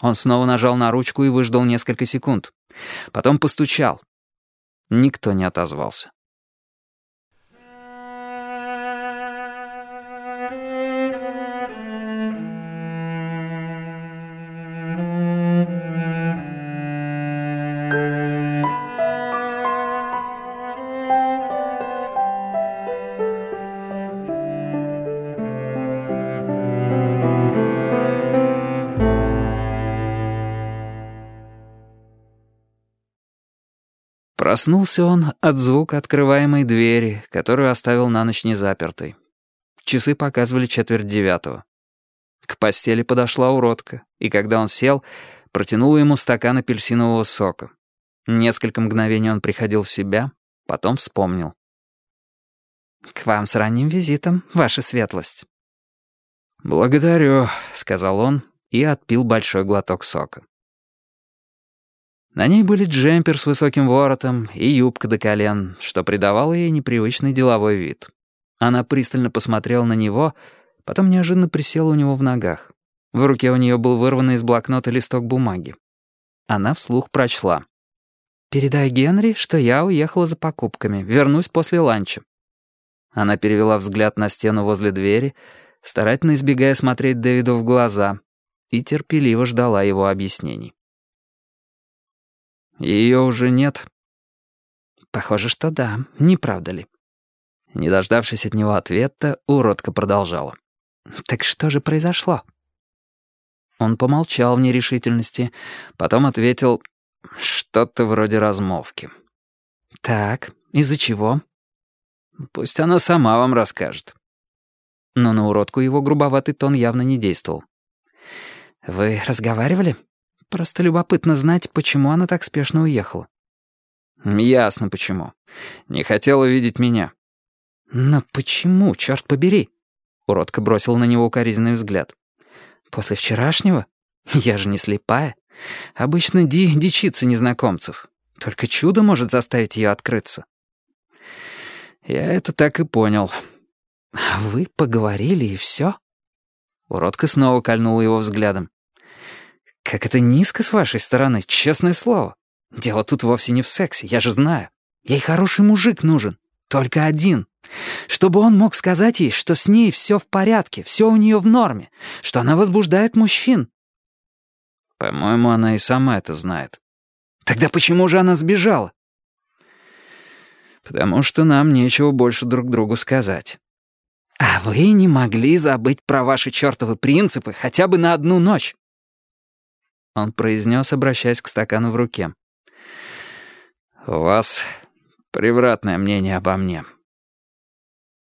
Он снова нажал на ручку и выждал несколько секунд. Потом постучал. Никто не отозвался. Проснулся он от звука открываемой двери, которую оставил на ночь незапертой. Часы показывали четверть девятого. К постели подошла уродка, и когда он сел, протянула ему стакан апельсинового сока. Несколько мгновений он приходил в себя, потом вспомнил. «К вам с ранним визитом, ваша светлость». «Благодарю», — сказал он и отпил большой глоток сока. На ней были джемпер с высоким воротом и юбка до колен, что придавало ей непривычный деловой вид. Она пристально посмотрела на него, потом неожиданно присела у него в ногах. В руке у нее был вырванный из блокнота листок бумаги. Она вслух прочла. «Передай Генри, что я уехала за покупками, вернусь после ланча». Она перевела взгляд на стену возле двери, старательно избегая смотреть Дэвиду в глаза, и терпеливо ждала его объяснений. Ее уже нет?» «Похоже, что да, не правда ли?» Не дождавшись от него ответа, уродка продолжала. «Так что же произошло?» Он помолчал в нерешительности, потом ответил «что-то вроде размовки». «Так, из-за чего?» «Пусть она сама вам расскажет». Но на уродку его грубоватый тон явно не действовал. «Вы разговаривали?» Просто любопытно знать, почему она так спешно уехала. Ясно почему. Не хотела видеть меня. Но почему, черт побери? Уродка бросила на него укоризненный взгляд. После вчерашнего? Я же не слепая. Обычно Ди дичится незнакомцев. Только чудо может заставить ее открыться. Я это так и понял. А вы поговорили и все? Уродка снова кольнула его взглядом. «Как это низко с вашей стороны, честное слово. Дело тут вовсе не в сексе, я же знаю. Ей хороший мужик нужен, только один. Чтобы он мог сказать ей, что с ней все в порядке, все у нее в норме, что она возбуждает мужчин». «По-моему, она и сама это знает». «Тогда почему же она сбежала?» «Потому что нам нечего больше друг другу сказать». «А вы не могли забыть про ваши чертовы принципы хотя бы на одну ночь?» Он произнес, обращаясь к стакану в руке. «У вас превратное мнение обо мне».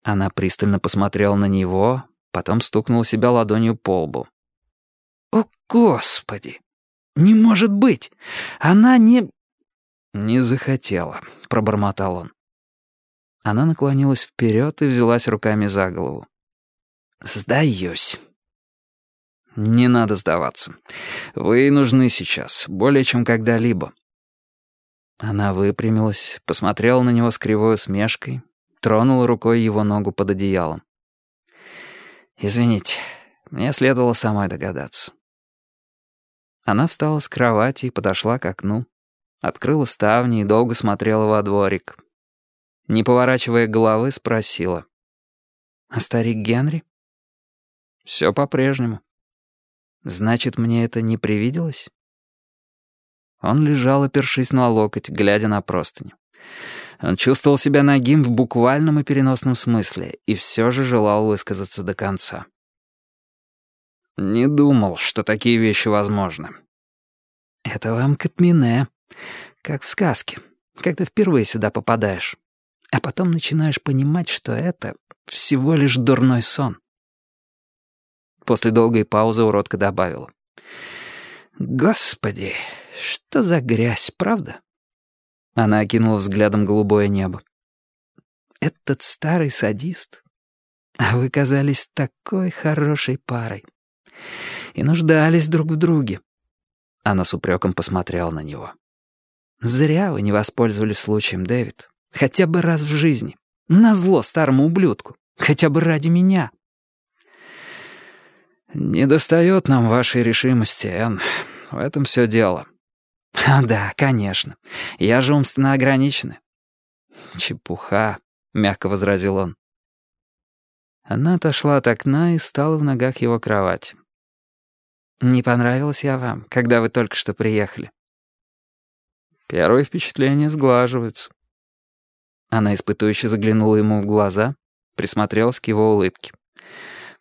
Она пристально посмотрела на него, потом стукнула себя ладонью по лбу. «О, Господи! Не может быть! Она не...» «Не захотела», — пробормотал он. Она наклонилась вперед и взялась руками за голову. «Сдаюсь». «Не надо сдаваться. Вы нужны сейчас, более чем когда-либо». Она выпрямилась, посмотрела на него с кривой усмешкой, тронула рукой его ногу под одеялом. «Извините, мне следовало самой догадаться». Она встала с кровати и подошла к окну, открыла ставни и долго смотрела во дворик. Не поворачивая головы, спросила. «А старик Генри?» «Все по-прежнему». Значит, мне это не привиделось? Он лежал, опершись на локоть, глядя на простыню. Он чувствовал себя нагим в буквальном и переносном смысле и все же желал высказаться до конца. «Не думал, что такие вещи возможны». «Это вам Катмине, как в сказке, когда впервые сюда попадаешь, а потом начинаешь понимать, что это всего лишь дурной сон». После долгой паузы уродка добавила. «Господи, что за грязь, правда?» Она окинула взглядом голубое небо. «Этот старый садист. А вы казались такой хорошей парой. И нуждались друг в друге». Она с упреком посмотрела на него. «Зря вы не воспользовались случаем, Дэвид. Хотя бы раз в жизни. Назло старому ублюдку. Хотя бы ради меня». «Не достает нам вашей решимости, Энн. В этом все дело». «Да, конечно. Я же умственно ограниченный». «Чепуха», — мягко возразил он. Она отошла от окна и стала в ногах его кровати. «Не понравилась я вам, когда вы только что приехали?» Первые впечатления сглаживаются. Она испытующе заглянула ему в глаза, присмотрелась к его улыбке.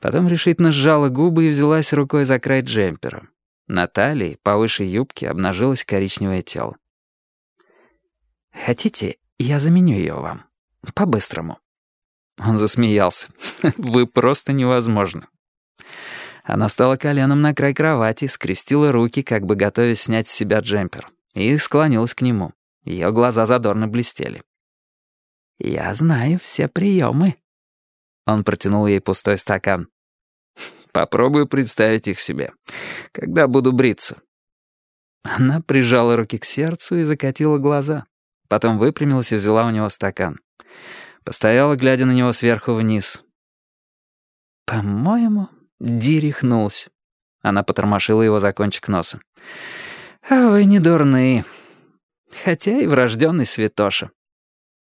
Потом решительно сжала губы и взялась рукой за край джемпера. На талии, повыше юбки, обнажилось коричневое тело. «Хотите, я заменю ее вам? По-быстрому». Он засмеялся. «Вы просто невозможны». Она стала коленом на край кровати, скрестила руки, как бы готовясь снять с себя джемпер, и склонилась к нему. Ее глаза задорно блестели. «Я знаю все приемы». Он протянул ей пустой стакан. «Попробую представить их себе. Когда буду бриться». Она прижала руки к сердцу и закатила глаза. Потом выпрямилась и взяла у него стакан. Постояла, глядя на него сверху вниз. «По-моему, Ди рехнулся». Она потормошила его за кончик носа. «А вы не дурны. Хотя и врожденный святоша».